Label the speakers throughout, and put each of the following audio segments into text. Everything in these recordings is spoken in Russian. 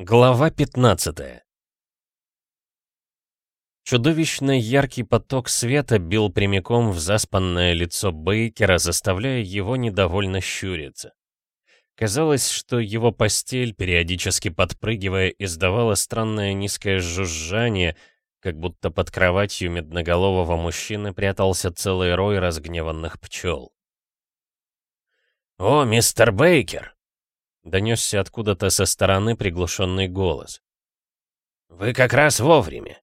Speaker 1: Глава 15 Чудовищно яркий поток света бил прямиком в заспанное лицо Бейкера, заставляя его недовольно щуриться. Казалось, что его постель, периодически подпрыгивая, издавала странное низкое жужжание, как будто под кроватью медноголового мужчины прятался целый рой разгневанных пчел. «О, мистер Бейкер!» Донесся откуда-то со стороны приглушенный голос. «Вы как раз вовремя!»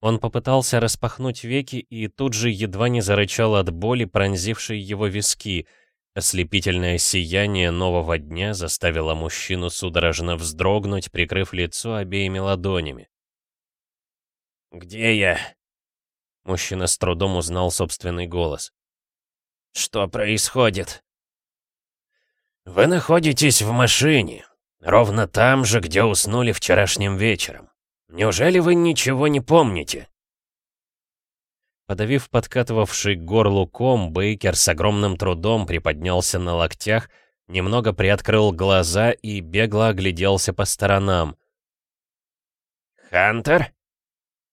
Speaker 1: Он попытался распахнуть веки и тут же едва не зарычал от боли, пронзившей его виски. Ослепительное сияние нового дня заставило мужчину судорожно вздрогнуть, прикрыв лицо обеими ладонями. «Где я?» Мужчина с трудом узнал собственный голос. «Что происходит?» «Вы находитесь в машине, ровно там же, где уснули вчерашним вечером. Неужели вы ничего не помните?» Подавив подкатывавший к горлу ком, Бейкер с огромным трудом приподнялся на локтях, немного приоткрыл глаза и бегло огляделся по сторонам. «Хантер?»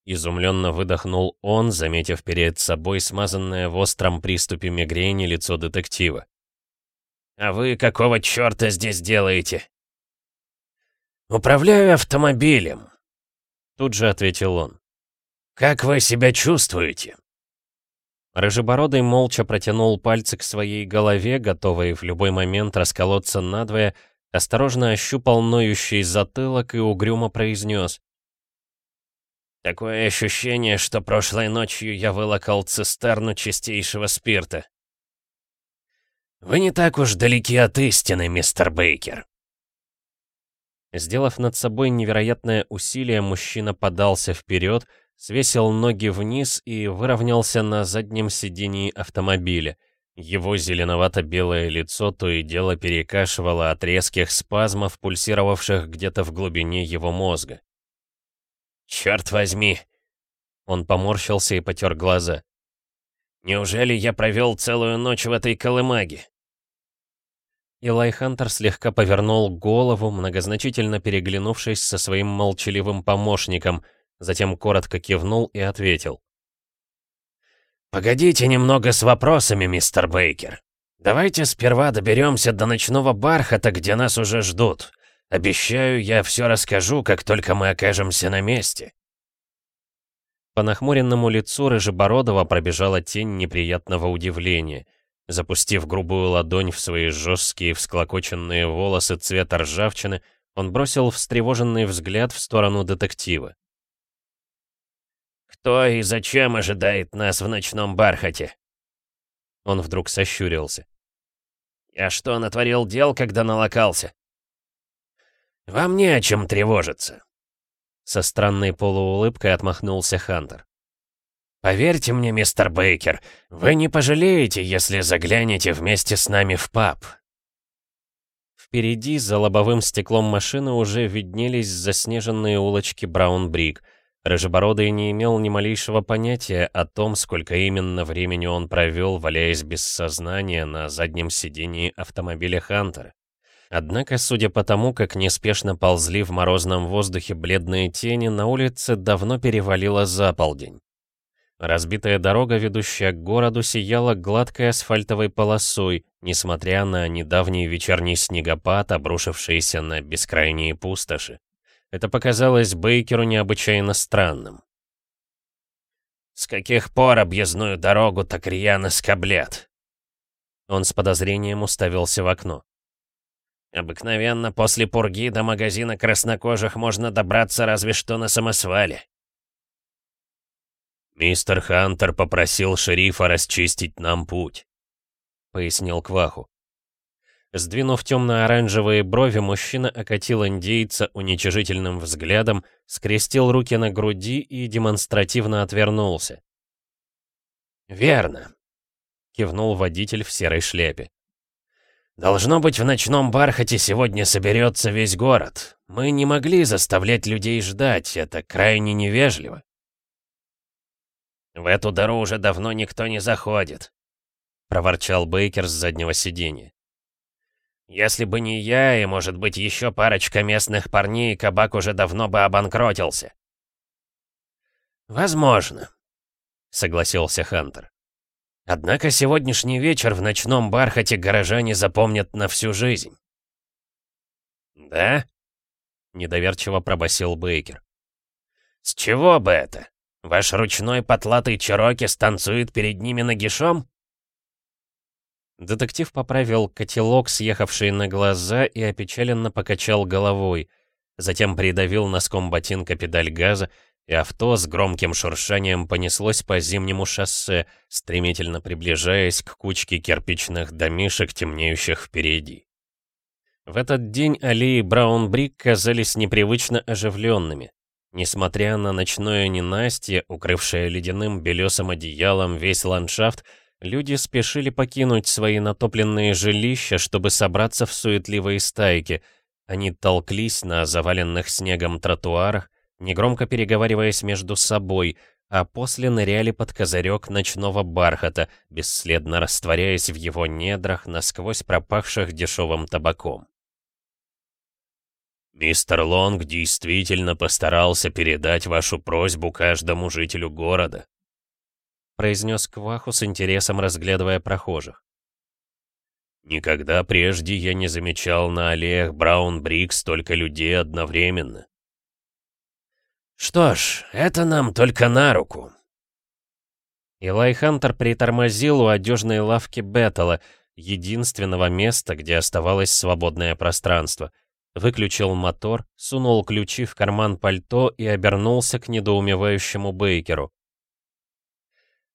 Speaker 1: Изумленно выдохнул он, заметив перед собой смазанное в остром приступе мигрени лицо детектива. «А вы какого черта здесь делаете?» «Управляю автомобилем», — тут же ответил он. «Как вы себя чувствуете?» Рыжебородый молча протянул пальцы к своей голове, готовый в любой момент расколоться надвое, осторожно ощупал ноющий затылок и угрюмо произнес. «Такое ощущение, что прошлой ночью я вылокал цистерну чистейшего спирта. «Вы не так уж далеки от истины, мистер Бейкер». Сделав над собой невероятное усилие, мужчина подался вперед, свесил ноги вниз и выровнялся на заднем сидении автомобиля. Его зеленовато-белое лицо то и дело перекашивало от резких спазмов, пульсировавших где-то в глубине его мозга. «Черт возьми!» Он поморщился и потер глаза. «Неужели я провел целую ночь в этой колымаге?» Илай Хантер слегка повернул голову, многозначительно переглянувшись со своим молчаливым помощником, затем коротко кивнул и ответил. «Погодите немного с вопросами, мистер Бейкер. Давайте сперва доберемся до ночного бархата, где нас уже ждут. Обещаю, я все расскажу, как только мы окажемся на месте». По нахмуренному лицу Рыжебородова пробежала тень неприятного удивления — Запустив грубую ладонь в свои жесткие всклокоченные волосы цвета ржавчины, он бросил встревоженный взгляд в сторону детектива. «Кто и зачем ожидает нас в ночном бархате?» Он вдруг сощурился. «Я что, натворил дел, когда налокался?» «Вам не о чем тревожиться», — со странной полуулыбкой отмахнулся Хантер. Поверьте мне, мистер Бейкер, вы не пожалеете, если заглянете вместе с нами в паб. Впереди, за лобовым стеклом машины, уже виднелись заснеженные улочки Браунбрик. Рыжебородый не имел ни малейшего понятия о том, сколько именно времени он провел, валяясь без сознания на заднем сидении автомобиля Хантера. Однако, судя по тому, как неспешно ползли в морозном воздухе бледные тени, на улице давно перевалило за полдень. Разбитая дорога, ведущая к городу, сияла гладкой асфальтовой полосой, несмотря на недавний вечерний снегопад, обрушившийся на бескрайние пустоши. Это показалось Бейкеру необычайно странным. «С каких пор объездную дорогу так рьяно скоблят?» Он с подозрением уставился в окно. «Обыкновенно после пурги до магазина краснокожих можно добраться разве что на самосвале». «Мистер Хантер попросил шерифа расчистить нам путь», — пояснил Кваху. Сдвинув темно-оранжевые брови, мужчина окатил индейца уничижительным взглядом, скрестил руки на груди и демонстративно отвернулся. «Верно», — кивнул водитель в серой шляпе. «Должно быть, в ночном бархате сегодня соберется весь город. Мы не могли заставлять людей ждать, это крайне невежливо». «В эту дыру уже давно никто не заходит», — проворчал Бейкер с заднего сиденья. Если бы не я и, может быть, еще парочка местных парней, кабак уже давно бы обанкротился». «Возможно», — согласился Хантер. «Однако сегодняшний вечер в ночном бархате горожане запомнят на всю жизнь». «Да?» — недоверчиво пробасил Бейкер. «С чего бы это? Ваш ручной потлатый Чироки станцует перед ними нагишом?» Детектив поправил котелок, съехавший на глаза, и опечаленно покачал головой. Затем придавил носком ботинка педаль газа, и авто с громким шуршанием понеслось по зимнему шоссе, стремительно приближаясь к кучке кирпичных домишек, темнеющих впереди. В этот день аллеи Браунбрик казались непривычно оживленными. Несмотря на ночное ненастье, укрывшее ледяным белесым одеялом весь ландшафт, Люди спешили покинуть свои натопленные жилища, чтобы собраться в суетливые стайки. Они толклись на заваленных снегом тротуарах, негромко переговариваясь между собой, а после ныряли под козырек ночного бархата, бесследно растворяясь в его недрах, насквозь пропахших дешевым табаком. «Мистер Лонг действительно постарался передать вашу просьбу каждому жителю города», произнес Кваху с интересом, разглядывая прохожих. «Никогда прежде я не замечал на аллеях Браун-Брик столько людей одновременно». «Что ж, это нам только на руку». Илай Хантер притормозил у одежной лавки Беттела, единственного места, где оставалось свободное пространство. Выключил мотор, сунул ключи в карман пальто и обернулся к недоумевающему Бейкеру.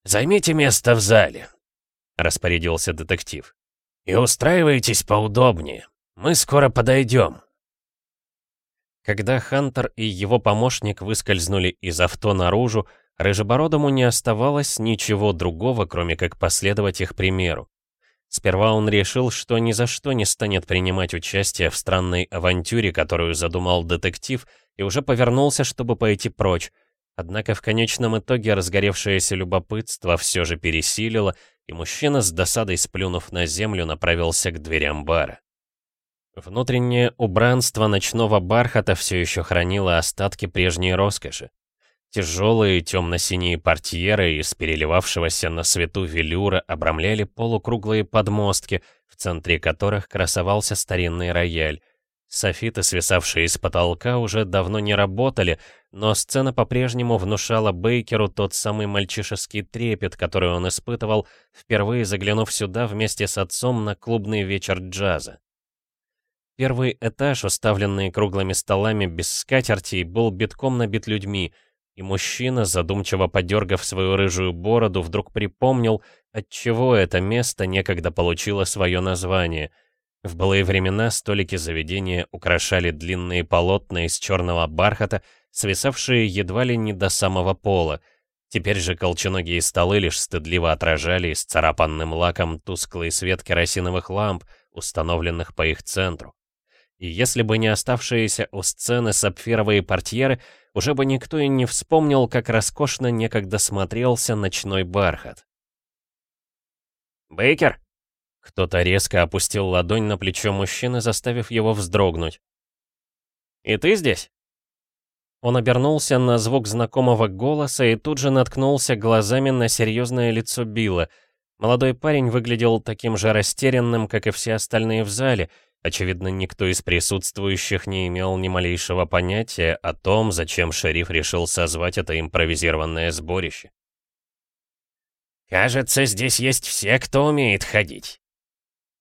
Speaker 1: «Займите место в зале», — распорядился детектив. «И устраивайтесь поудобнее. Мы скоро подойдем». Когда Хантер и его помощник выскользнули из авто наружу, Рыжебородому не оставалось ничего другого, кроме как последовать их примеру. Сперва он решил, что ни за что не станет принимать участие в странной авантюре, которую задумал детектив, и уже повернулся, чтобы пойти прочь, Однако в конечном итоге разгоревшееся любопытство все же пересилило, и мужчина с досадой сплюнув на землю направился к дверям бара. Внутреннее убранство ночного бархата все еще хранило остатки прежней роскоши. Тяжелые темно-синие портьеры из переливавшегося на свету велюра обрамляли полукруглые подмостки, в центре которых красовался старинный рояль. Софиты, свисавшие с потолка, уже давно не работали, но сцена по-прежнему внушала Бейкеру тот самый мальчишеский трепет, который он испытывал, впервые заглянув сюда вместе с отцом на клубный вечер джаза. Первый этаж, уставленный круглыми столами без скатертей, был битком набит людьми, и мужчина, задумчиво подергав свою рыжую бороду, вдруг припомнил, отчего это место некогда получило свое название — в былые времена столики заведения украшали длинные полотна из черного бархата, свисавшие едва ли не до самого пола. Теперь же колченогие столы лишь стыдливо отражали исцарапанным лаком тусклый свет керосиновых ламп, установленных по их центру. И если бы не оставшиеся у сцены сапфировые портьеры, уже бы никто и не вспомнил, как роскошно некогда смотрелся ночной бархат. «Бейкер!» Кто-то резко опустил ладонь на плечо мужчины, заставив его вздрогнуть. «И ты здесь?» Он обернулся на звук знакомого голоса и тут же наткнулся глазами на серьезное лицо Билла. Молодой парень выглядел таким же растерянным, как и все остальные в зале. Очевидно, никто из присутствующих не имел ни малейшего понятия о том, зачем шериф решил созвать это импровизированное сборище. «Кажется, здесь есть все, кто умеет ходить»,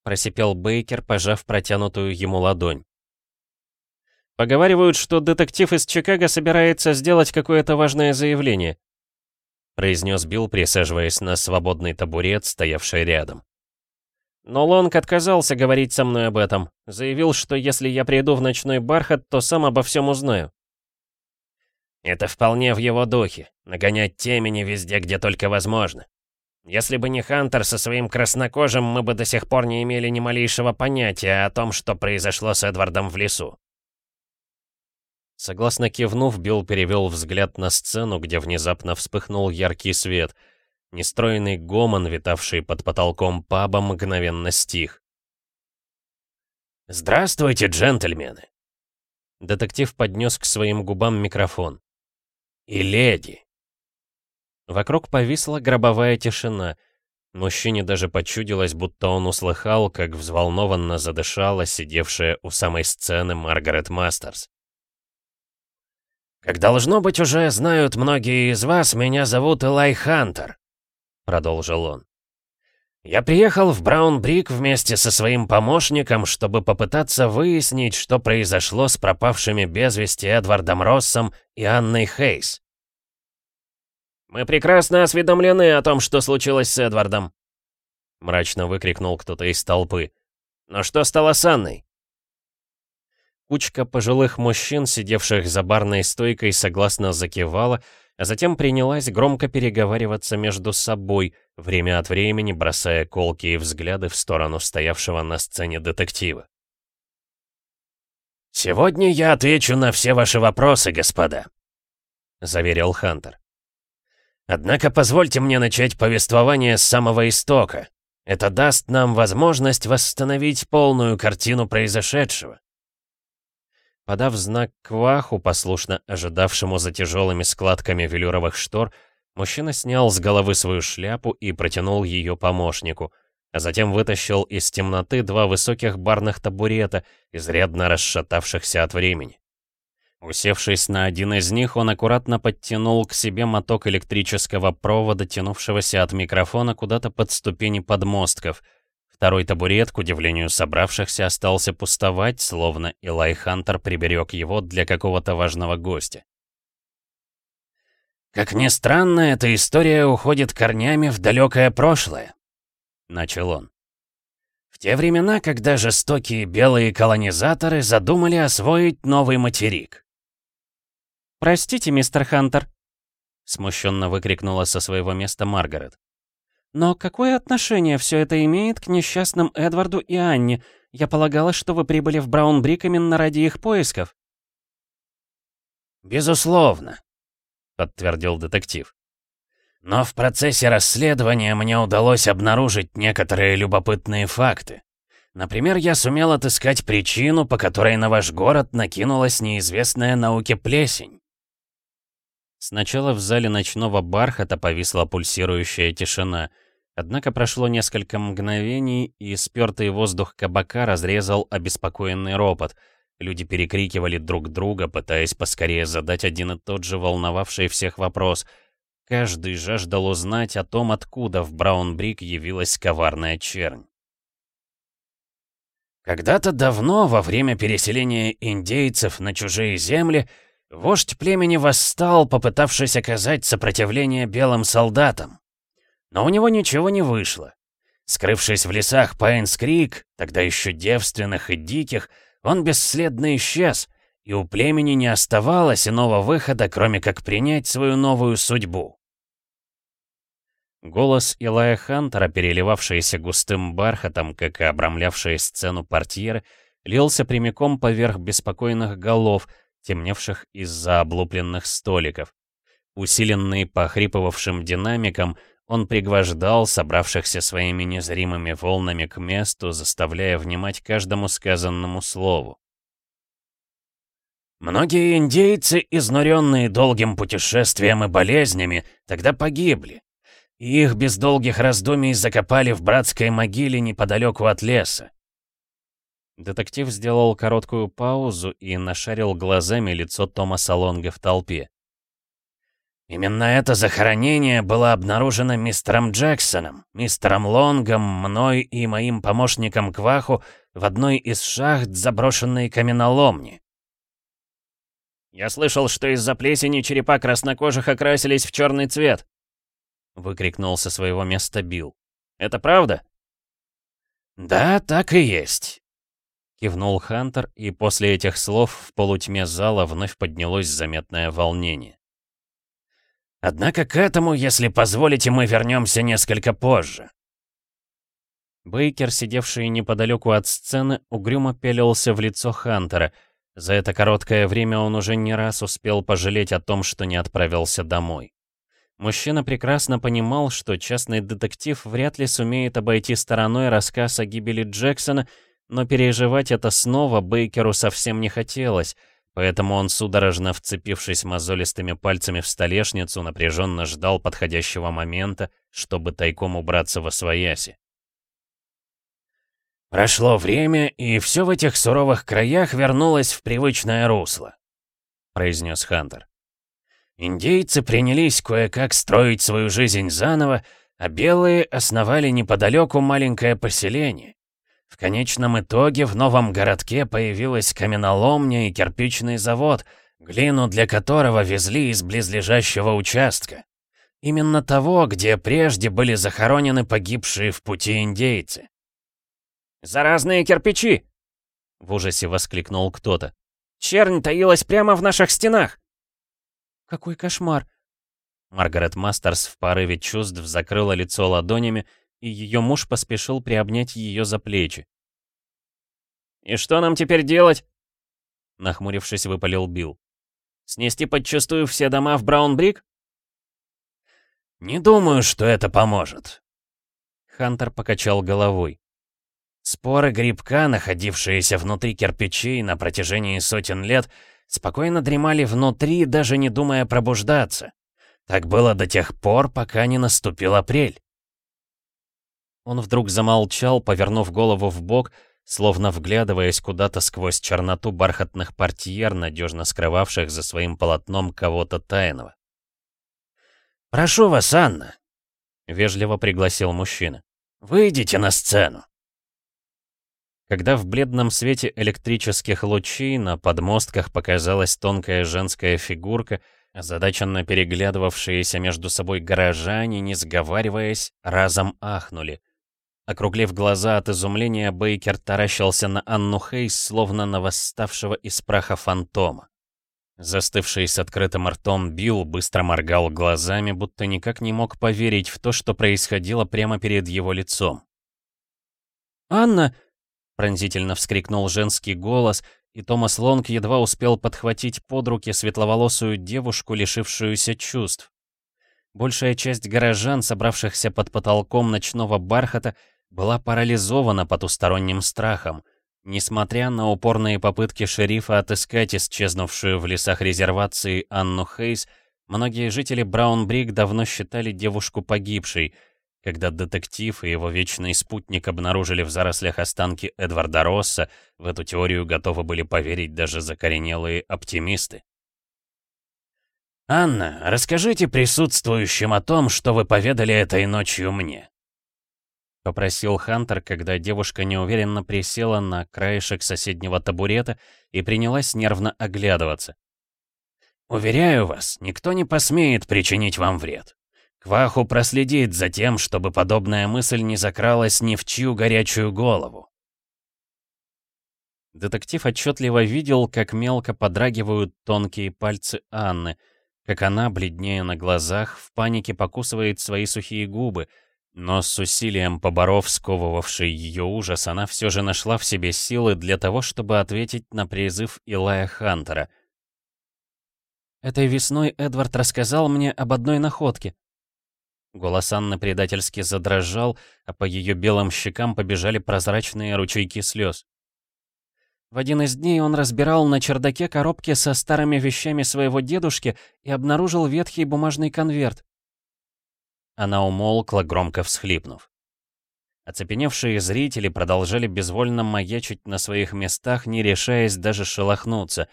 Speaker 1: просипел Бейкер, пожав протянутую ему ладонь. «Поговаривают, что детектив из Чикаго собирается сделать какое-то важное заявление», произнес Билл, присаживаясь на свободный табурет, стоявший рядом. Но Лонг отказался говорить со мной об этом. Заявил, что если я приду в ночной бархат, то сам обо всем узнаю. Это вполне в его духе. Нагонять темени везде, где только возможно. Если бы не Хантер со своим краснокожим, мы бы до сих пор не имели ни малейшего понятия о том, что произошло с Эдвардом в лесу. Согласно кивнув, Билл перевел взгляд на сцену, где внезапно вспыхнул яркий свет. Нестроенный гомон, витавший под потолком паба, мгновенно стих. «Здравствуйте, джентльмены!» Детектив поднес к своим губам микрофон. «И леди!» Вокруг повисла гробовая тишина. Мужчине даже почудилось, будто он услыхал, как взволнованно задышала сидевшая у самой сцены Маргарет Мастерс. «Как должно быть уже знают многие из вас, меня зовут Элай Хантер», — продолжил он. «Я приехал в Браунбрик вместе со своим помощником, чтобы попытаться выяснить, что произошло с пропавшими без вести Эдвардом Россом и Анной Хейс. «Мы прекрасно осведомлены о том, что случилось с Эдвардом!» Мрачно выкрикнул кто-то из толпы. «Но что стало с Анной?» Кучка пожилых мужчин, сидевших за барной стойкой, согласно закивала, а затем принялась громко переговариваться между собой, время от времени бросая колкие взгляды в сторону стоявшего на сцене детектива. «Сегодня я отвечу на все ваши вопросы, господа», — заверил Хантер. Однако позвольте мне начать повествование с самого истока. Это даст нам возможность восстановить полную картину произошедшего. Подав знак Кваху, послушно ожидавшему за тяжелыми складками велюровых штор, мужчина снял с головы свою шляпу и протянул ее помощнику, а затем вытащил из темноты два высоких барных табурета, изрядно расшатавшихся от времени. Усевшись на один из них, он аккуратно подтянул к себе моток электрического провода, тянувшегося от микрофона куда-то под ступени подмостков. Второй табурет, к удивлению собравшихся, остался пустовать, словно Илай Хантер приберег его для какого-то важного гостя. «Как ни странно, эта история уходит корнями в далекое прошлое», — начал он. В те времена, когда жестокие белые колонизаторы задумали освоить новый материк.
Speaker 2: «Простите, мистер Хантер», — смущенно выкрикнула со своего места Маргарет. «Но какое отношение все это имеет к несчастным Эдварду и Анне? Я полагала, что вы прибыли в Браунбрик именно ради их поисков».
Speaker 1: «Безусловно», — подтвердил детектив. «Но в процессе расследования мне удалось обнаружить некоторые любопытные факты. Например, я сумел отыскать причину, по которой на ваш город накинулась неизвестная науке плесень.
Speaker 2: Сначала в зале ночного бархата повисла пульсирующая тишина, однако прошло несколько мгновений, и спёртый воздух кабака разрезал обеспокоенный ропот. Люди перекрикивали друг друга, пытаясь поскорее задать один и тот же волновавший всех вопрос. Каждый жаждал узнать о том, откуда в Браунбрик явилась коварная чернь.
Speaker 1: Когда-то давно, во время переселения индейцев на чужие земли, Вождь племени восстал, попытавшись оказать сопротивление белым солдатам. Но у него ничего не вышло. Скрывшись в лесах Пайнс-Крик, тогда еще девственных и диких, он бесследно исчез, и у племени не оставалось иного выхода, кроме как принять свою новую судьбу.
Speaker 2: Голос Илая Хантера, переливавшийся густым бархатом, как и обрамлявшие сцену портьеры, лился прямиком поверх беспокойных голов — темневших из-за облупленных столиков. Усиленный похрипывавшим динамиком, он пригвождал собравшихся своими незримыми волнами к месту, заставляя внимать каждому сказанному слову.
Speaker 1: Многие индейцы, изнуренные долгим путешествием и болезнями, тогда погибли. И их без долгих раздумий закопали в братской могиле неподалеку от леса.
Speaker 2: Детектив сделал короткую паузу и нашарил глазами лицо Томаса Лонга в толпе.
Speaker 1: «Именно это захоронение было обнаружено мистером Джексоном, мистером Лонгом, мной и моим помощником Кваху в одной из шахт заброшенной каменоломни».
Speaker 2: «Я слышал, что из-за плесени черепа краснокожих окрасились в черный цвет», — выкрикнул со своего места Билл. «Это правда?»
Speaker 1: «Да, так и есть.
Speaker 2: Кивнул Хантер, и после этих слов в полутьме зала вновь поднялось заметное волнение.
Speaker 1: «Однако к этому, если позволите, мы вернемся несколько позже».
Speaker 2: Бейкер, сидевший неподалеку от сцены, угрюмо пелился в лицо Хантера. За это короткое время он уже не раз успел пожалеть о том, что не отправился домой. Мужчина прекрасно понимал, что частный детектив вряд ли сумеет обойти стороной рассказ о гибели Джексона Но переживать это снова Бейкеру совсем не хотелось, поэтому он, судорожно вцепившись мозолистыми пальцами в столешницу, напряженно ждал подходящего момента, чтобы тайком убраться во свояси.
Speaker 1: «Прошло время, и все в этих суровых краях вернулось в привычное русло», — произнес Хантер. «Индейцы принялись кое-как строить свою жизнь заново, а белые основали неподалеку маленькое поселение. В конечном итоге в новом городке появилась каменоломня и кирпичный завод, глину для которого везли из близлежащего участка. Именно того, где прежде были захоронены погибшие в пути индейцы.
Speaker 2: «Заразные кирпичи!» — в ужасе воскликнул кто-то. «Чернь таилась прямо в наших стенах!»
Speaker 3: «Какой кошмар!»
Speaker 2: Маргарет Мастерс в порыве чувств закрыла лицо ладонями, и ее муж поспешил приобнять ее за плечи. «И что нам теперь делать?» Нахмурившись, выпалил Билл. «Снести подчастую все дома в Браунбрик?»
Speaker 1: «Не думаю, что это поможет».
Speaker 2: Хантер покачал головой.
Speaker 1: Споры грибка, находившиеся внутри кирпичей на протяжении сотен лет, спокойно дремали внутри, даже не думая пробуждаться. Так было до тех пор, пока не наступил апрель.
Speaker 2: Он вдруг замолчал, повернув голову в бок, словно вглядываясь куда-то сквозь черноту бархатных портьер, надежно скрывавших за своим полотном кого-то тайного.
Speaker 1: «Прошу вас, Анна!»
Speaker 2: — вежливо пригласил мужчина.
Speaker 1: «Выйдите на сцену!»
Speaker 2: Когда в бледном свете электрических лучей на подмостках показалась тонкая женская фигурка, озадаченно переглядывавшиеся между собой горожане, не сговариваясь, разом ахнули. Округлив глаза от изумления, Бейкер таращился на Анну Хейс, словно на восставшего из праха фантома. Застывший с открытым ртом Билл быстро моргал глазами, будто никак не мог поверить в то, что происходило прямо перед его лицом.
Speaker 3: «Анна!»
Speaker 2: — пронзительно вскрикнул женский голос, и Томас Лонг едва успел подхватить под руки светловолосую девушку, лишившуюся чувств. Большая часть горожан, собравшихся под потолком ночного бархата, была парализована потусторонним страхом. Несмотря на упорные попытки шерифа отыскать исчезнувшую в лесах резервации Анну Хейс, многие жители Браунбрик давно считали девушку погибшей. Когда детектив и его вечный спутник обнаружили в зарослях останки Эдварда Росса, в эту теорию готовы были поверить даже закоренелые оптимисты.
Speaker 1: «Анна, расскажите присутствующим о том, что вы поведали этой ночью мне», —
Speaker 2: попросил Хантер, когда девушка неуверенно присела на краешек соседнего табурета и принялась нервно оглядываться.
Speaker 1: «Уверяю вас, никто не посмеет причинить вам вред. Кваху проследит за тем, чтобы подобная мысль не закралась ни в чью горячую голову».
Speaker 2: Детектив отчетливо видел, как мелко подрагивают тонкие пальцы Анны, как она, бледнее на глазах, в панике покусывает свои сухие губы — но с усилием поборов сковывавший ее ужас, она все же нашла в себе силы для того, чтобы ответить на призыв Илая Хантера.
Speaker 3: «Этой весной Эдвард рассказал мне об одной находке».
Speaker 2: Голос Анны предательски задрожал, а по ее белым щекам побежали прозрачные ручейки слез.
Speaker 3: В один из дней он разбирал на чердаке коробки со старыми вещами своего дедушки и обнаружил ветхий бумажный конверт.
Speaker 2: Она умолкла, громко всхлипнув. Оцепеневшие зрители продолжали безвольно маячить на своих местах, не решаясь даже шелохнуться.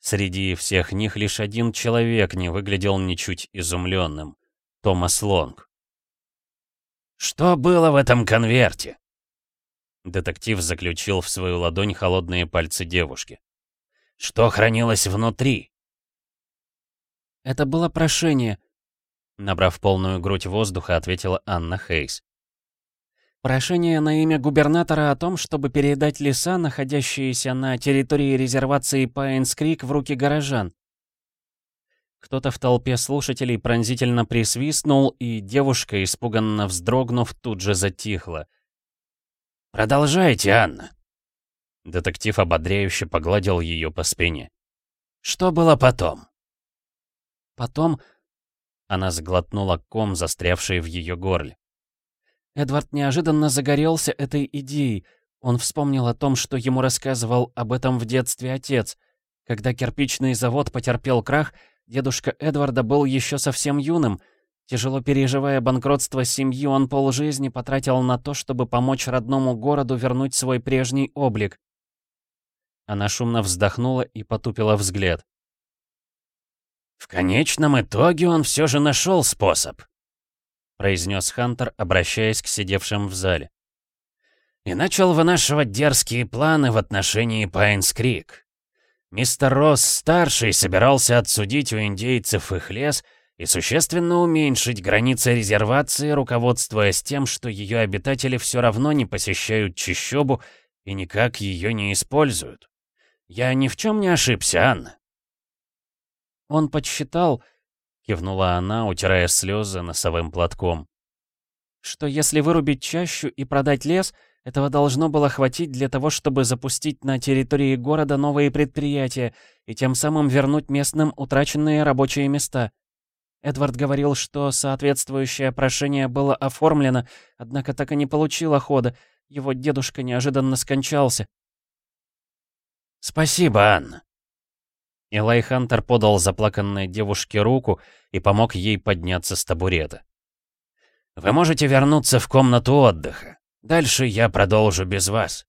Speaker 2: Среди всех них лишь один человек не выглядел ничуть изумленным — Томас Лонг.
Speaker 1: «Что было в этом конверте?»
Speaker 2: Детектив заключил в свою ладонь холодные пальцы девушки.
Speaker 1: «Что хранилось внутри?»
Speaker 3: «Это было прошение»,
Speaker 2: Набрав полную грудь воздуха, ответила Анна Хейс.
Speaker 3: Прошение на имя губернатора о том, чтобы передать леса, находящиеся на территории резервации Пайнс-Крик, в руки горожан.
Speaker 2: Кто-то в толпе слушателей пронзительно присвистнул, и девушка, испуганно вздрогнув, тут же затихла.
Speaker 1: «Продолжайте, Анна!»
Speaker 2: Детектив ободряюще погладил ее по спине.
Speaker 1: «Что было потом?»
Speaker 3: «Потом
Speaker 2: она сглотнула ком, застрявший в ее горле.
Speaker 3: Эдвард неожиданно загорелся этой идеей. Он вспомнил о том, что ему рассказывал об этом в детстве отец. Когда кирпичный завод потерпел крах, дедушка Эдварда был еще совсем юным. Тяжело переживая банкротство семьи, он полжизни потратил на то, чтобы помочь родному городу вернуть свой прежний облик. Она шумно вздохнула и потупила взгляд.
Speaker 2: «В конечном итоге он все же нашел способ», — произнес Хантер, обращаясь к сидевшим в зале. «И начал вынашивать дерзкие планы в отношении Пайнс-Крик. Мистер Росс-старший собирался отсудить у индейцев их лес и существенно уменьшить границы резервации, руководствуясь тем, что ее обитатели все равно не посещают чащобу и никак ее не используют. Я ни в чем не ошибся, Анна.
Speaker 3: Он подсчитал, кивнула она, утирая слезы носовым платком, что если вырубить чащу и продать лес, этого должно было хватить для того, чтобы запустить на территории города новые предприятия и тем самым вернуть местным утраченные рабочие места. Эдвард говорил, что соответствующее прошение было оформлено, однако так и не получило хода. Его дедушка неожиданно скончался.
Speaker 2: «Спасибо, Анна».
Speaker 1: Илай Хантер подал заплаканной девушке руку и помог ей подняться с табурета.
Speaker 2: «Вы можете вернуться в комнату отдыха. Дальше я продолжу без вас».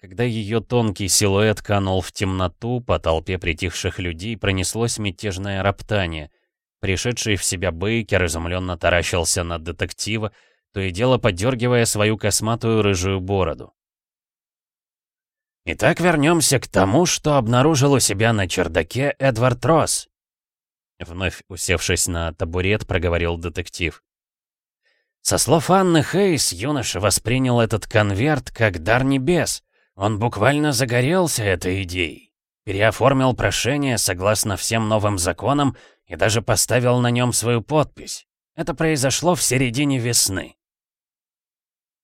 Speaker 1: Когда ее тонкий силуэт канул в темноту, по толпе притихших людей пронеслось мятежное роптание. Пришедший в себя Бейкер изумленно таращился на детектива, то и дело подергивая свою косматую рыжую бороду.
Speaker 2: Итак, вернемся к тому, что обнаружил у себя на чердаке Эдвард Росс.
Speaker 1: Вновь усевшись на табурет, проговорил детектив.
Speaker 2: Со слов Анны Хейс, юноша воспринял этот конверт как дар небес. Он буквально загорелся этой идеей. Переоформил прошение согласно всем новым законам и даже поставил на нем свою подпись. Это произошло в середине весны.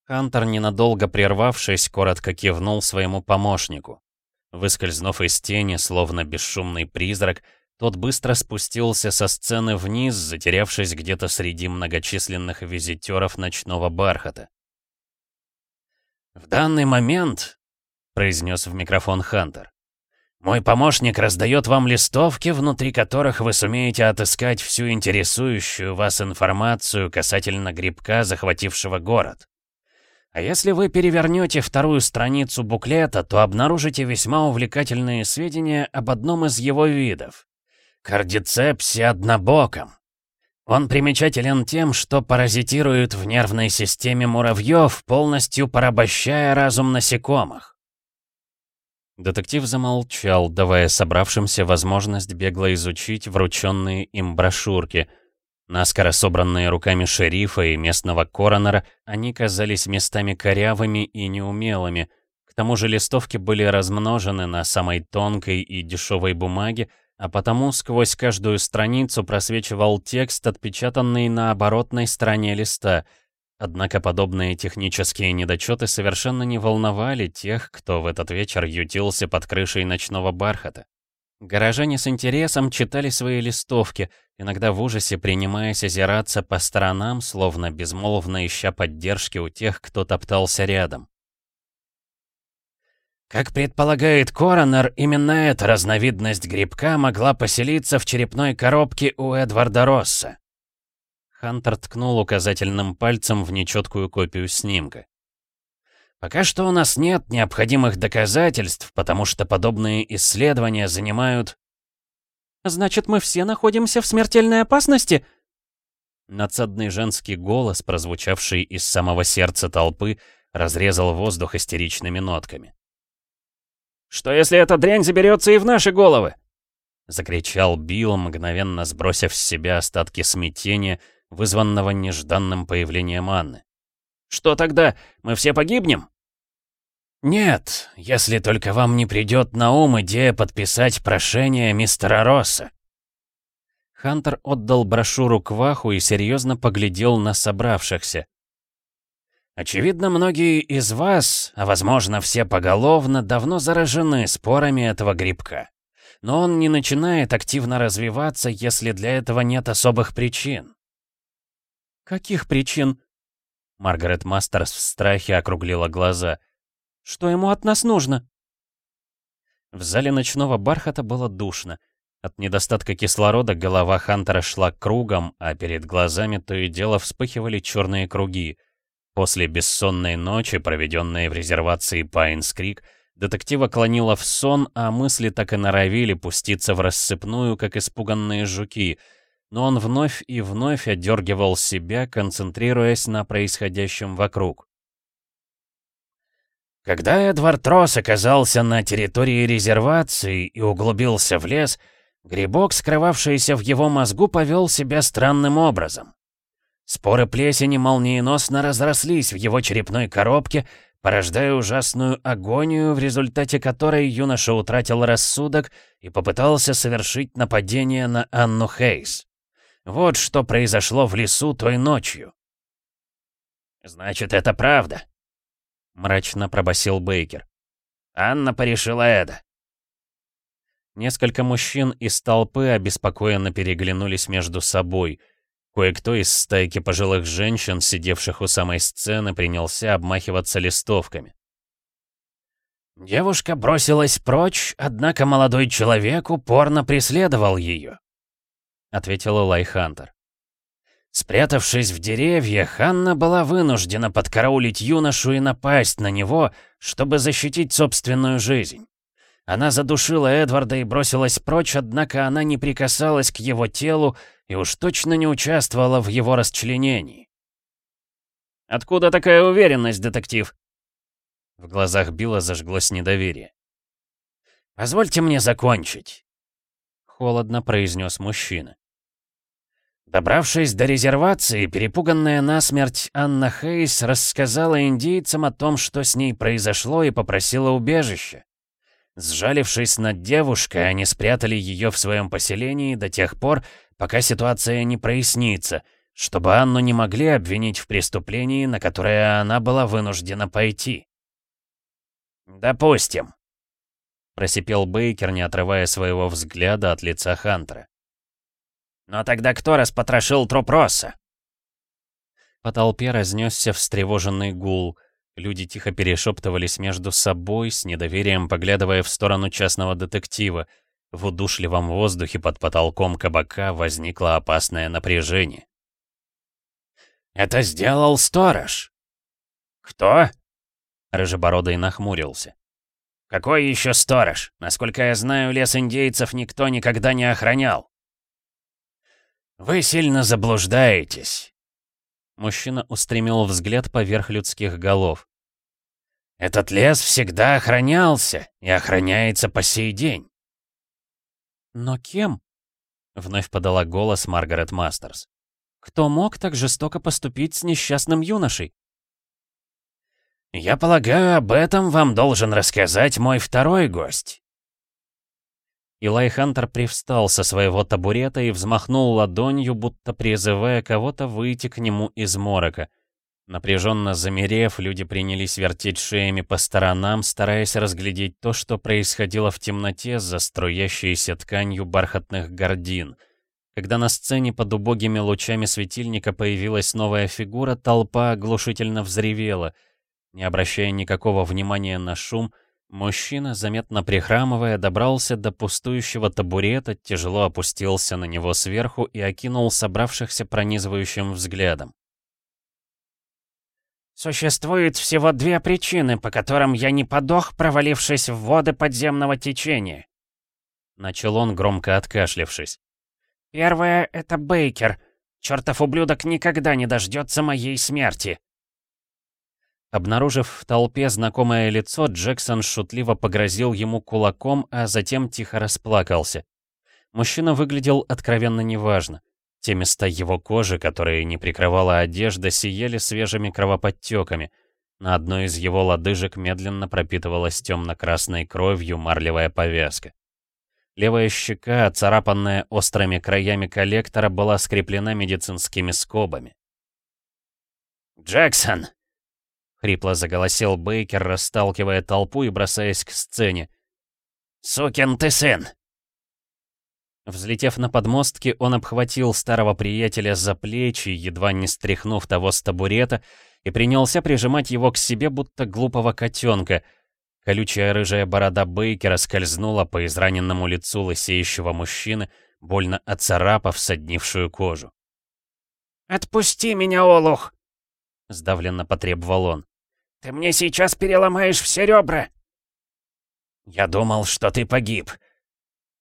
Speaker 1: Хантер, ненадолго прервавшись, коротко кивнул своему помощнику. Выскользнув из тени, словно бесшумный призрак, тот быстро спустился со сцены вниз, затерявшись где-то среди многочисленных визитеров ночного бархата.
Speaker 2: «В данный момент», — произнес в микрофон Хантер, «мой помощник раздает вам листовки, внутри которых вы сумеете отыскать всю интересующую вас информацию касательно грибка, захватившего город. А если вы перевернете вторую страницу буклета, то обнаружите весьма увлекательные сведения об одном из его видов — кардицепсе однобоком. Он примечателен тем, что паразитирует в нервной системе муравьев, полностью порабощая разум насекомых.
Speaker 1: Детектив замолчал, давая собравшимся возможность бегло изучить врученные им брошюрки — Наскоро собранные руками шерифа и местного коронера, они казались местами корявыми и неумелыми. К тому же листовки были размножены на самой тонкой и дешевой бумаге, а потому сквозь каждую страницу просвечивал текст, отпечатанный на оборотной стороне листа. Однако подобные технические недочеты совершенно не волновали тех, кто в этот вечер ютился под крышей ночного бархата. Горожане с интересом читали свои листовки, иногда в ужасе принимаясь озираться по сторонам, словно безмолвно ища поддержки у тех, кто топтался рядом.
Speaker 2: Как предполагает Коронер, именно эта разновидность грибка могла поселиться в черепной коробке у Эдварда Росса.
Speaker 1: Хантер ткнул указательным пальцем в нечеткую копию снимка.
Speaker 2: Пока что у нас нет необходимых доказательств, потому что подобные исследования занимают...
Speaker 3: Значит, мы все находимся в смертельной опасности?
Speaker 1: Надсадный женский голос, прозвучавший из самого сердца толпы, разрезал воздух истеричными нотками.
Speaker 2: «Что если эта дрянь заберется и в наши головы?»
Speaker 1: Закричал Билл, мгновенно сбросив с себя остатки смятения, вызванного нежданным появлением Анны.
Speaker 2: Что тогда? Мы все погибнем? Нет, если только вам не придет на ум идея подписать прошение мистера Росса.
Speaker 1: Хантер отдал брошюру Кваху и серьезно поглядел на собравшихся.
Speaker 2: Очевидно, многие из вас, а возможно все поголовно, давно заражены спорами этого грибка. Но он не начинает активно развиваться, если для этого нет особых причин.
Speaker 3: «Каких причин?»
Speaker 2: Маргарет Мастерс в страхе округлила глаза.
Speaker 3: «Что ему от нас нужно?»
Speaker 2: В зале ночного бархата было душно. От недостатка кислорода голова Хантера шла кругом, а перед глазами то и дело вспыхивали черные круги. После бессонной ночи, проведенной в резервации Пайнс-Крик, детектива клонило в сон, а мысли так и норовили пуститься в рассыпную, как испуганные жуки. Но он вновь и вновь одергивал себя, концентрируясь на происходящем вокруг.
Speaker 1: Когда Эдвард Росс оказался на территории резервации и углубился в лес, грибок, скрывавшийся в его мозгу, повел себя странным образом. Споры плесени молниеносно разрослись в его черепной коробке, порождая ужасную агонию, в результате которой юноша утратил рассудок и попытался совершить нападение на Анну Хейс. Вот что произошло в лесу той ночью. «Значит, это правда», мрачно пробасил Бейкер. «Анна порешила Эда».
Speaker 2: Несколько мужчин из толпы обеспокоенно переглянулись между собой. Кое-кто из стайки пожилых женщин, сидевших у самой сцены, принялся обмахиваться листовками.
Speaker 1: Девушка бросилась прочь, однако молодой человек упорно преследовал ее, — ответил Элай Хантер. Спрятавшись в деревьях, Ханна была вынуждена подкараулить юношу и напасть на него, чтобы защитить собственную жизнь. Она задушила Эдварда и бросилась прочь, однако она не прикасалась к его телу и уж точно не участвовала в его расчленении.
Speaker 3: «Откуда такая уверенность, детектив?»
Speaker 2: В глазах Билла зажглось недоверие.
Speaker 1: «Позвольте мне закончить», —
Speaker 2: холодно произнес мужчина.
Speaker 1: Добравшись до резервации, перепуганная насмерть Анна Хейс рассказала индейцам о том, что с ней произошло, и попросила убежища. Сжалившись над девушкой, они спрятали ее в своем поселении до тех пор, пока ситуация не прояснится, чтобы Анну не могли обвинить в преступлении, на которое она была вынуждена пойти. «Допустим», — просипел Бейкер, не отрывая своего взгляда от лица Хантера. «Но тогда кто распотрошил труп Росса?»
Speaker 2: По толпе разнесся встревоженный гул. Люди тихо перешептывались между собой, с недоверием поглядывая в сторону частного детектива. В удушливом воздухе под потолком кабака возникло опасное напряжение.
Speaker 1: «Это сделал сторож!»
Speaker 2: «Кто?»
Speaker 1: Рыжебородый нахмурился. «Какой еще сторож? Насколько я знаю, лес индейцев никто никогда не охранял». «Вы сильно заблуждаетесь».
Speaker 2: Мужчина устремил взгляд поверх людских голов.
Speaker 1: «Этот лес всегда охранялся и охраняется по сей день».
Speaker 3: «Но кем?»
Speaker 2: — вновь подала голос Маргарет Мастерс.
Speaker 3: «Кто мог так жестоко поступить с несчастным юношей?»
Speaker 1: «Я полагаю, об этом вам должен рассказать мой второй гость».
Speaker 2: Илай Хантер привстал со своего табурета и взмахнул ладонью, будто призывая кого-то выйти к нему из морока. Напряженно замерев, люди принялись вертеть шеями по сторонам, стараясь разглядеть то, что происходило в темноте за струящейся тканью бархатных гордин. Когда на сцене под убогими лучами светильника появилась новая фигура, толпа оглушительно взревела. Не обращая никакого внимания на шум, Мужчина, заметно прихрамывая, добрался до пустующего табурета, тяжело опустился на него сверху и окинул собравшихся пронизывающим взглядом.
Speaker 3: «Существует всего две причины, по которым я не подох, провалившись в воды подземного течения», —
Speaker 2: начал он, громко откашлившись.
Speaker 3: «Первое — это Бейкер. Чертов ублюдок никогда не дождется моей смерти.
Speaker 2: Обнаружив в толпе знакомое лицо, Джексон шутливо погрозил ему кулаком, а затем тихо расплакался. Мужчина выглядел откровенно неважно. Те места его кожи, которые не прикрывала одежда, сияли свежими кровоподтеками. На одной из его лодыжек медленно пропитывалась темно-красной кровью марлевая повязка. Левая щека, оцарапанная острыми краями коллектора, была скреплена медицинскими скобами.
Speaker 1: «Джексон!»
Speaker 2: — хрипло заголосил Бейкер, расталкивая толпу и бросаясь к сцене.
Speaker 1: «Сукин ты сын!»
Speaker 2: Взлетев на подмостки, он обхватил старого приятеля за плечи, едва не стряхнув того с табурета, и принялся прижимать его к себе, будто глупого котенка. Колючая рыжая борода Бейкера скользнула по израненному лицу лысеющего мужчины, больно оцарапав соднившую кожу.
Speaker 3: «Отпусти меня, Олух!» — сдавленно потребовал он. «Ты мне сейчас переломаешь все ребра!»
Speaker 2: «Я думал, что ты погиб!»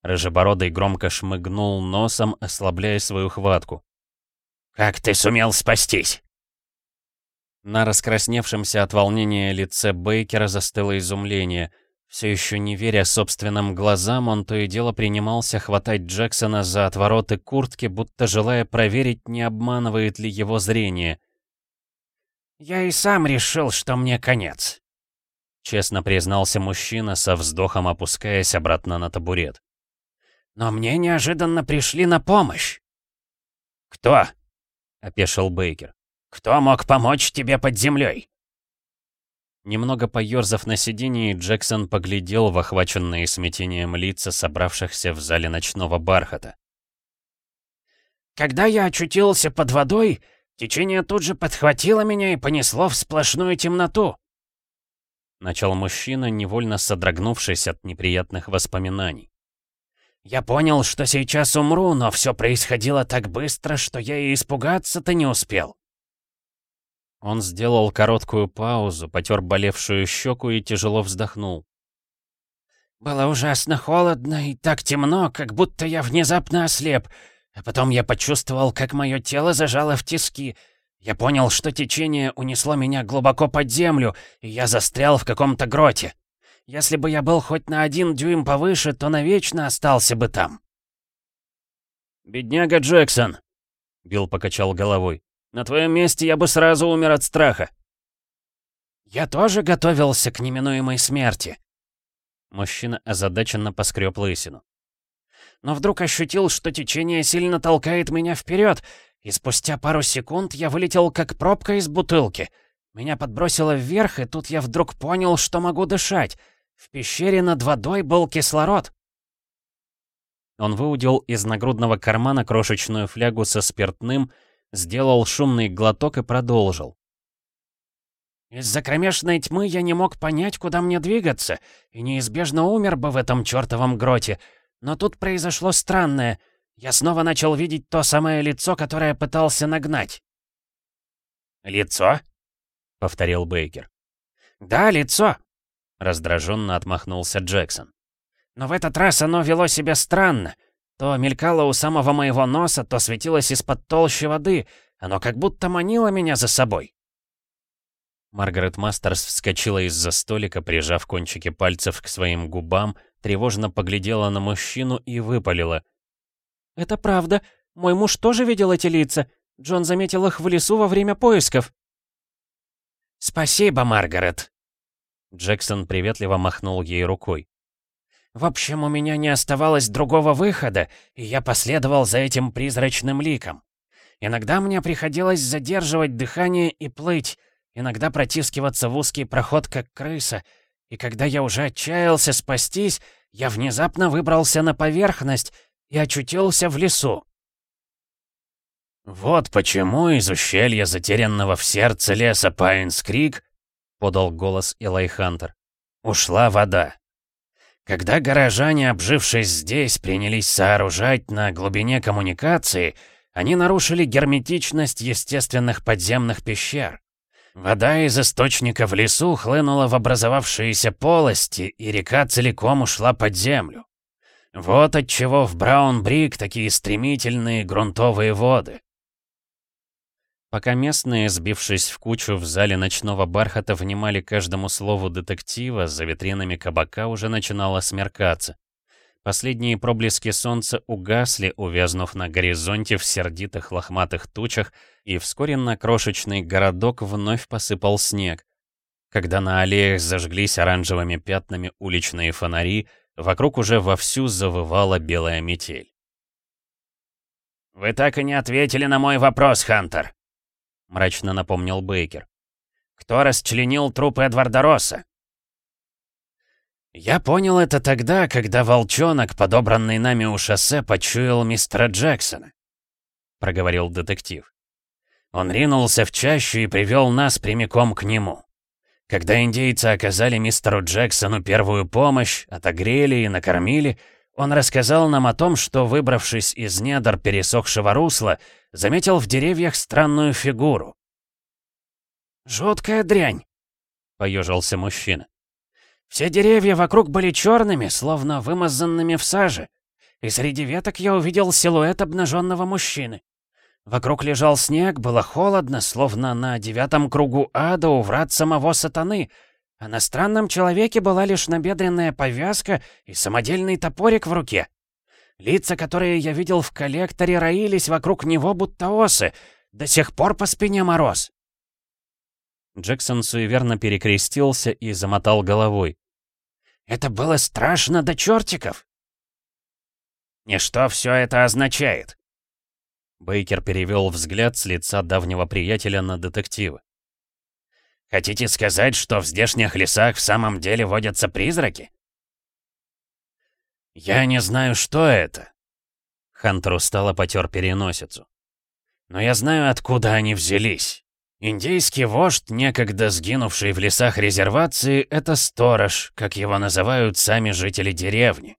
Speaker 2: Рыжебородый громко шмыгнул носом, ослабляя свою хватку. «Как ты сумел спастись?» На раскрасневшемся от волнения лице Бейкера застыло изумление. Все еще не веря собственным глазам, он то и дело принимался хватать Джексона за отвороты куртки, будто желая проверить, не обманывает ли его зрение.
Speaker 3: «Я и сам решил, что мне конец», — честно признался мужчина, со вздохом опускаясь обратно на табурет. «Но мне неожиданно пришли на помощь».
Speaker 2: «Кто?» — опешил Бейкер. «Кто мог помочь тебе под землей?» Немного поёрзав на сиденье, Джексон поглядел в охваченные смятением лица собравшихся в зале ночного бархата.
Speaker 3: «Когда я очутился под водой, Течение тут же подхватило меня и понесло в сплошную темноту.
Speaker 2: Начал мужчина, невольно содрогнувшись от неприятных воспоминаний.
Speaker 3: Я понял, что сейчас умру, но все происходило так быстро, что я и испугаться-то не успел.
Speaker 2: Он сделал короткую паузу, потер болевшую щеку и тяжело вздохнул.
Speaker 3: Было ужасно холодно и так темно, как будто я внезапно ослеп — а потом я почувствовал, как мое тело зажало в тиски. Я понял, что течение унесло меня глубоко под землю, и я застрял в каком-то гроте. Если бы я был хоть на один дюйм повыше, то навечно остался бы там.
Speaker 2: «Бедняга Джексон!» — Билл покачал головой. «На твоем месте я бы сразу умер от страха».
Speaker 3: «Я тоже готовился к неминуемой смерти».
Speaker 2: Мужчина озадаченно поскреб лысину
Speaker 3: но вдруг ощутил, что течение сильно толкает меня вперед, и спустя пару секунд я вылетел как пробка из бутылки. Меня подбросило вверх, и тут я вдруг понял, что могу дышать. В пещере над водой был кислород.
Speaker 2: Он выудил из нагрудного кармана крошечную флягу со спиртным, сделал шумный глоток и продолжил.
Speaker 3: Из-за кромешной тьмы я не мог понять, куда мне двигаться, и неизбежно умер бы в этом чертовом гроте — но тут произошло странное. Я снова начал видеть то самое лицо, которое пытался нагнать.
Speaker 2: «Лицо?» — повторил Бейкер.
Speaker 3: «Да, лицо!»
Speaker 2: — раздраженно отмахнулся Джексон.
Speaker 3: «Но в этот раз оно вело себя странно. То мелькало у самого моего носа, то светилось из-под толщи воды. Оно как будто манило меня за собой».
Speaker 2: Маргарет Мастерс вскочила из-за столика, прижав кончики пальцев к своим губам, тревожно поглядела на мужчину и выпалила.
Speaker 3: «Это правда. Мой муж тоже видел эти лица. Джон заметил их в лесу во время поисков». «Спасибо, Маргарет».
Speaker 2: Джексон приветливо махнул ей рукой.
Speaker 3: «В общем, у меня не оставалось другого выхода, и я последовал за этим призрачным ликом. Иногда мне приходилось задерживать дыхание и плыть, иногда протискиваться в узкий проход, как крыса, и когда я уже отчаялся спастись, я внезапно выбрался на поверхность и очутился в лесу.
Speaker 2: «Вот почему из ущелья, затерянного в сердце леса Пайнс-Крик, — подал голос Илай Хантер, — ушла вода. Когда горожане, обжившись здесь, принялись сооружать на глубине коммуникации, они нарушили герметичность естественных подземных пещер. Вода из источника в лесу хлынула в образовавшиеся полости, и река целиком ушла под землю. Вот отчего в Браун-Брик такие стремительные грунтовые воды. Пока местные, сбившись в кучу в зале ночного бархата, внимали каждому слову детектива, за витринами кабака уже начинало смеркаться. Последние проблески солнца угасли, увязнув на горизонте в сердитых лохматых тучах, и вскоре на крошечный городок вновь посыпал снег. Когда на аллеях зажглись оранжевыми пятнами уличные фонари, вокруг уже вовсю завывала белая метель.
Speaker 3: «Вы так и не ответили на мой вопрос, Хантер», — мрачно напомнил Бейкер. «Кто расчленил труп Эдварда Росса?»
Speaker 2: «Я понял это тогда, когда волчонок, подобранный нами у шоссе, почуял мистера Джексона», — проговорил детектив. Он ринулся в чащу и привел нас прямиком к нему. Когда индейцы оказали мистеру Джексону первую помощь, отогрели и накормили, он рассказал нам о том, что, выбравшись из недр пересохшего русла, заметил в деревьях странную фигуру. «Жуткая дрянь!» — поежился мужчина. «Все деревья вокруг были черными, словно вымазанными в саже, и среди веток я увидел силуэт обнаженного мужчины. Вокруг лежал снег, было холодно, словно на девятом кругу ада у врат самого сатаны, а на странном человеке была лишь набедренная повязка и самодельный топорик в руке. Лица, которые я видел в коллекторе, роились вокруг него будто осы. До сих пор по спине мороз.
Speaker 1: Джексон суеверно перекрестился и замотал головой.
Speaker 2: «Это было страшно до чертиков!» «И что все это означает?»
Speaker 1: Бейкер перевел взгляд с лица давнего приятеля на детектива.
Speaker 2: «Хотите сказать, что в здешних лесах в самом деле водятся призраки?» «Я не знаю, что это».
Speaker 1: Хантер устало потер переносицу.
Speaker 2: «Но я знаю, откуда они взялись. Индейский вождь, некогда сгинувший в лесах резервации, это сторож, как его называют сами жители деревни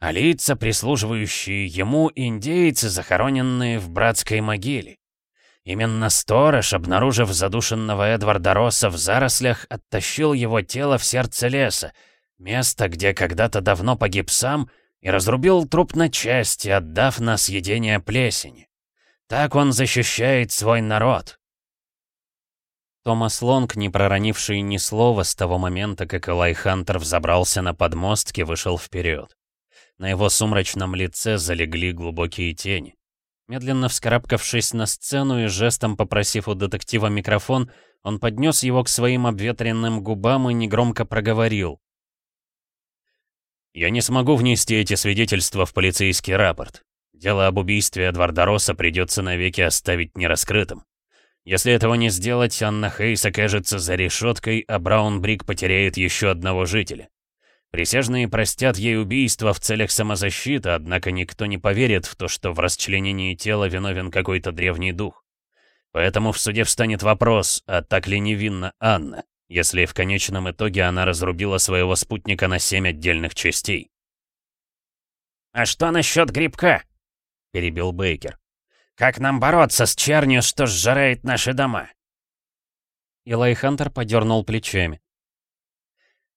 Speaker 2: а лица, прислуживающие ему, индейцы, захороненные в братской могиле. Именно сторож, обнаружив задушенного Эдварда Росса в зарослях, оттащил его тело в сердце леса, место, где когда-то давно погиб сам, и разрубил труп на части, отдав на съедение плесени. Так он защищает свой народ.
Speaker 1: Томас Лонг, не проронивший ни слова с того момента, как Элай Хантер взобрался на подмостки, вышел вперед. На его сумрачном лице залегли глубокие тени. Медленно вскарабкавшись на сцену и жестом попросив у детектива микрофон, он поднес его к своим обветренным губам и негромко проговорил. «Я не смогу внести эти свидетельства в полицейский рапорт. Дело об убийстве Эдварда Росса придется навеки оставить нераскрытым. Если этого не сделать, Анна Хейс окажется за решеткой, а Браун Брик потеряет еще одного жителя. Присяжные простят ей убийство в целях самозащиты, однако никто не поверит в то, что в расчленении тела виновен какой-то древний дух. Поэтому в суде встанет вопрос, а так ли невинна Анна, если в конечном итоге она разрубила своего спутника на семь отдельных частей.
Speaker 2: «А что насчет грибка?» — перебил Бейкер. «Как нам бороться с чернью, что сжирает наши дома?»
Speaker 1: Илай Хантер подернул плечами.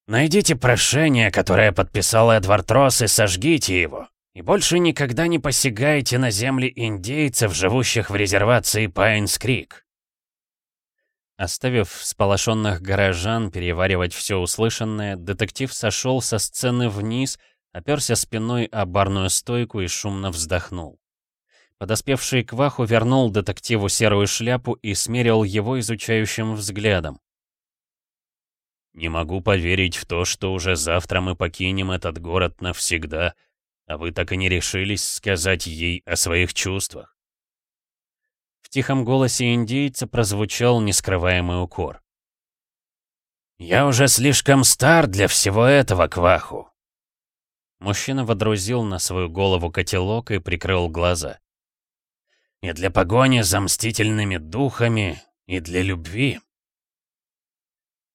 Speaker 2: Найдите прошение, которое подписал Эдвард Росс, и сожгите его. И больше никогда не посягайте на земли индейцев, живущих в резервации Пайнс-Крик.
Speaker 1: Оставив всполошенных горожан переваривать все услышанное, детектив сошел со сцены вниз, оперся спиной о барную стойку и шумно вздохнул. Подоспевший Кваху вернул детективу серую шляпу и смерил его изучающим взглядом. Не могу поверить в то, что уже завтра мы покинем этот город навсегда, а вы так и не решились сказать ей о своих чувствах. В тихом голосе индейца прозвучал нескрываемый укор.
Speaker 2: «Я уже слишком стар для всего этого, Кваху!»
Speaker 1: Мужчина водрузил на свою голову котелок и прикрыл глаза.
Speaker 2: «И для погони за мстительными духами, и для любви.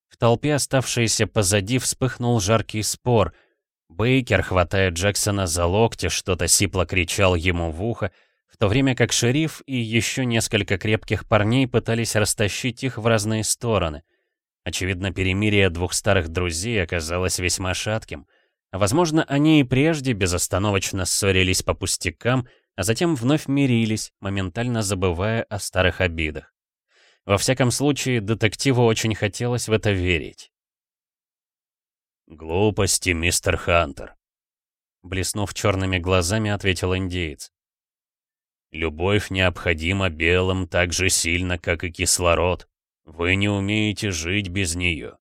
Speaker 1: В толпе, оставшейся позади, вспыхнул жаркий спор. Бейкер, хватая Джексона за локти, что-то сипло кричал ему в ухо, в то время как шериф и еще несколько крепких парней пытались растащить их в разные стороны. Очевидно, перемирие двух старых друзей оказалось весьма шатким. Возможно, они и прежде безостановочно ссорились по пустякам, а затем вновь мирились, моментально забывая о старых обидах. Во всяком случае, детективу очень хотелось в это верить.
Speaker 2: «Глупости, мистер Хантер», — блеснув черными глазами, ответил индеец. «Любовь необходима белым так же сильно, как и кислород. Вы не умеете жить без нее».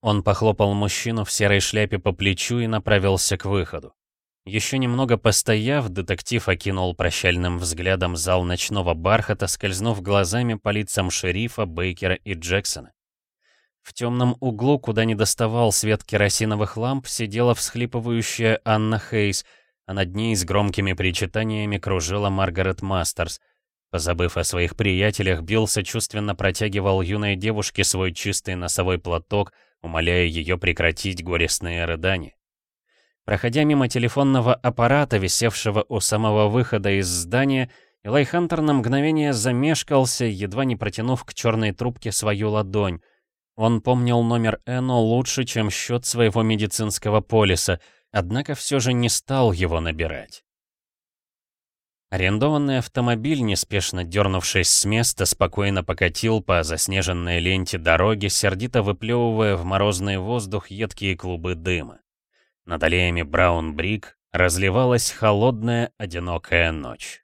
Speaker 1: Он похлопал мужчину в серой шляпе по плечу и направился к выходу. Еще немного постояв, детектив окинул прощальным взглядом зал ночного бархата, скользнув глазами по лицам шерифа, Бейкера и Джексона. В темном углу, куда не доставал свет керосиновых ламп, сидела всхлипывающая Анна Хейс, а над ней с громкими причитаниями кружила Маргарет Мастерс.
Speaker 2: Позабыв о своих приятелях, Билл сочувственно протягивал юной девушке свой чистый носовой платок, умоляя ее прекратить горестные рыдания. Проходя мимо телефонного аппарата, висевшего у самого выхода из здания, Илай Хантер на мгновение замешкался, едва не протянув к черной трубке свою ладонь. Он помнил номер Эно лучше, чем счет своего медицинского полиса, однако все же не стал его набирать. Арендованный автомобиль, неспешно дернувшись с места, спокойно покатил по заснеженной ленте дороги, сердито выплевывая в морозный воздух едкие клубы дыма. Над аллеями Браун-Брик разливалась холодная, одинокая ночь.